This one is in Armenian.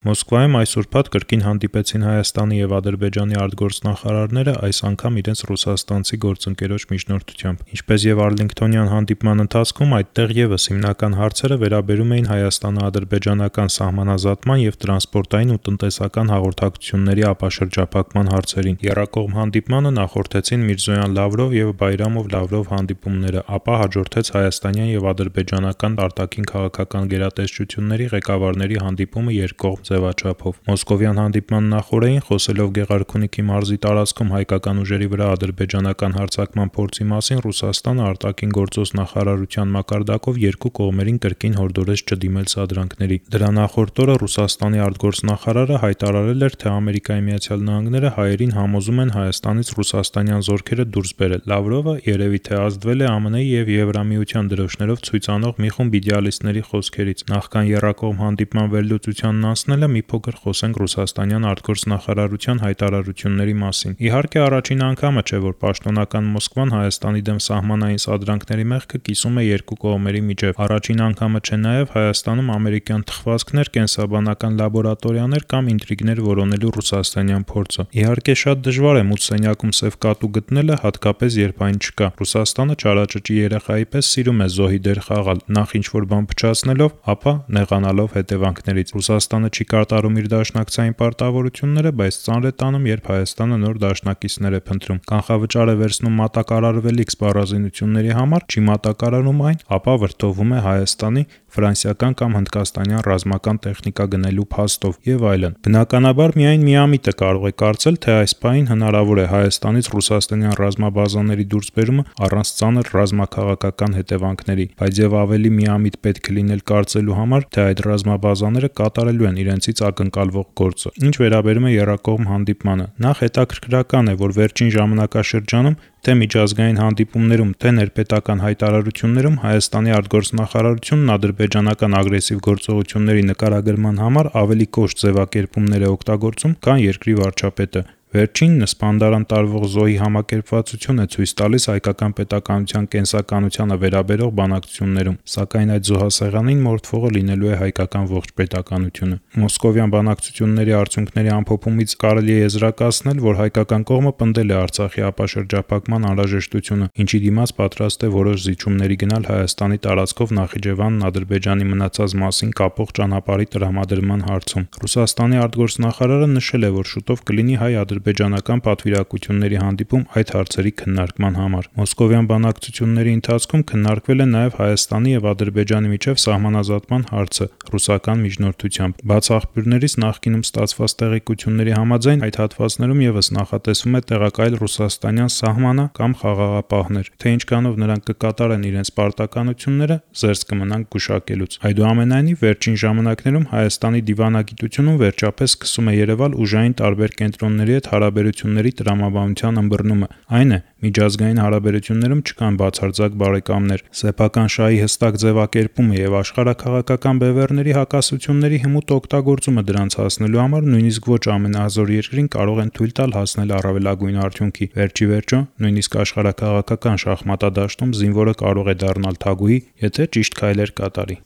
Մոսկվայում այսօր փաթ կրկին հանդիպեցին Հայաստանի եւ Ադրբեջանի արտգործնախարարները այս անգամ իրենց ռուսաստանցի գործընկերոջ միջնորդությամբ։ Ինչպես եւ Արլինգտոնյան հանդիպման ընթացքում այդտեղ եւս հիմնական հարցերը վերաբերում էին հայաստանա-ադրբեջանական սահմանազատման եւ տրանսպորտային ու տնտեսական հաղորդակցությունների ապաշրջափակման հարցերին։ Եռակողմ հանդիպմանը նախորդեցին Միրզոյան-Լավրով եւ Բայրամով-Լավրով հանդիպումները, ապա հաջորդեց հայաստանյան եւ ադրբեջանական արտաքին քաղաքական գերատեսչությունների ղեկավարների հանդիպումը երկկողմ ձևաչափով։ Մոսկովյան հանդիպման նախօրեին, խոսելով Գեղարքունիքի մարզի տարածքում հայկական ուժերի վրա ադրբեջանական հարձակման փորձի մասին, Ռուսաստանը արտաքին գործոս նախարարության մակարդակով երկու կողմերին կրկին հորդորեց չդիմել սադրանքների։ Դրա նախորդ օրը Ռուսաստանի արտգործնախարարը հայտարարել էր, թե Ամերիկայի Միացյալ Նահանգները հայերին համոզում են Հայաստանից ռուսաստանյան զորքերը դուրս բերել։ Լավրովը երևի թե ազդվել է ԱՄՆ-ի եւ Եվրամիության դրոշներով ցույց անող մի խումբ իդեալիստների խոսքերից։ Նախքան Եռակողմ հանդիպման վերլուծությանն անցնել անցնելը մի փոքր խոսենք ռուսաստանյան արտգործնախարարության հայտարարությունների մասին։ Իհարկե, առաջին անգամը չէ, որ պաշտոնական Մոսկվան Հայաստանի դեմ սահմանային սադրանքների մեղքը կիսում է երկու կողմերի միջև։ Առաջին անգամը չէ նաև Հայաստանում ամերիկյան թխվածքներ, կենսաբանական լաբորատորիաներ կամ ինտրիգներ որոնելու ռուսաստանյան փորձը։ Իհարկե, շատ դժվար է մութսենյակում սև կատու գտնելը, հատկապես երբ այն չկա։ Ռուսաստանը ճարաճճի երեխայի պես սիրում է զոհի դեր խաղալ, նախ ինչ որ բան փչացնելով, ապա նեղանալով հետևանքներից։ Ռուսաստանը չի կատարում իր դաշնակցային պարտավորությունները, բայց ծանր է տանում, երբ Հայաստանը նոր դաշնակիցներ է փնտրում։ Կանխավճար է վերցնում մատակարարվելիք սպառազինությունների համար, չի մատակարարում այն, ապա վրդովում է Հայաստանի ֆրանսիական կամ հնդկաստանյան ռազմական տեխնիկա գնելու փաստով եւ այլն։ Բնականաբար միայն միամիտը կարող է կարծել, թե այս պահին հնարավոր է Հայաստանից ռուսաստանյան ռազմաբազաների դուրսբերումը առանց ծանր ռազմաքաղաքական հետևանքների, բայց եւ ավելի միամիտ պետք է լինել կարծելու համար, թե այդ ռազմաբազաները կատարելու են իրենցից ակնկալվող գործը։ Ինչ վերաբերում է Եռակողմ հանդիպմանը, նախ հետաքրքրական է, որ վերջին ժամանակաշրջանում թե միջազգային հանդիպումներում, թե ներպետական հայտարարություններում Հայաստանի արտգործնախարարությունն ադրբեջանական ագրեսիվ գործողությունների նկարագրման համար ավելի կոշտ ձևակերպումներ է օգտագործում, քան երկրի վարչապետը։ Վերջինն սպանդարան տարվող զոհի համակերպվածություն է ցույց տալիս հայկական պետականության կենսականությանը վերաբերող բանակցություններում, սակայն այդ զոհասեղանին մորթվողը լինելու է հայկական ողջ պետականությունը։ Մոսկովյան բանակցությունների արդյունքների ամփոփումից կարելի է եզրակացնել, որ հայկական կողմը պնդել է Արցախի ապաշրջափակման անհրաժեշտությունը, ինչի դիմաց պատրաստ է որոշ զիջումների գնալ Հայաստանի տարածքով Նախիջևանն Ադրբեջանի մնացած մասին կապող ճանապարհի տրամադրման հարցում։ Ռուսաստանի արտգործնախարարը նշել է, որ շուտով կլինի հայ-ադրբեջանական պատվիրակությունների հանդիպում այդ հարցերի քննարկման համար։ Մոսկովյան բանակցությունների ընթացքում քննարկվել է նաև Հայաստանի եւ Ադրբեջանի միջև սահմանազատման հարցը ռուսական միջնորդությամբ։ Բաց աղբյուրներից նախկինում ստացված տեղեկությունների համաձայն այդ հատվածներում եւս նախատեսվում է տեղակայել ռուսաստանյան սահմանը կամ խաղաղապահներ։ Թե ինչքանով նրանք կկատարեն իրենց պարտականությունները, զերծ կմնանք գուշակելուց։ Այդուամենայնիվ, վերջին ժամանակներում Հայաստանի դիվանագիտությունում վերջապես սկսում է երևալ ուժային տարբեր կենտրոնների հետ հարաբերությունների տրամաբանության ըմբռնումը։ Այն է, միջազգային հարաբերություններում չկան բացարձակ բարեկամներ։ Սեփական շահի հստակ ձևակերպումը եւ աշխարհակաղակական բևեռների հակասությունների հմուտ օգտագործումը դրանց հասնելու համար նույնիսկ ոչ ամենահզոր երկրին կարող են թույլ տալ հասնել առավելագույն արդյունքի։ Վերջիվերջո, նույնիսկ աշխարհակաղակական շախմատադաշտում զինվորը կարող է դառնալ թագուհի, եթե ճիշտ քայլեր կատարի։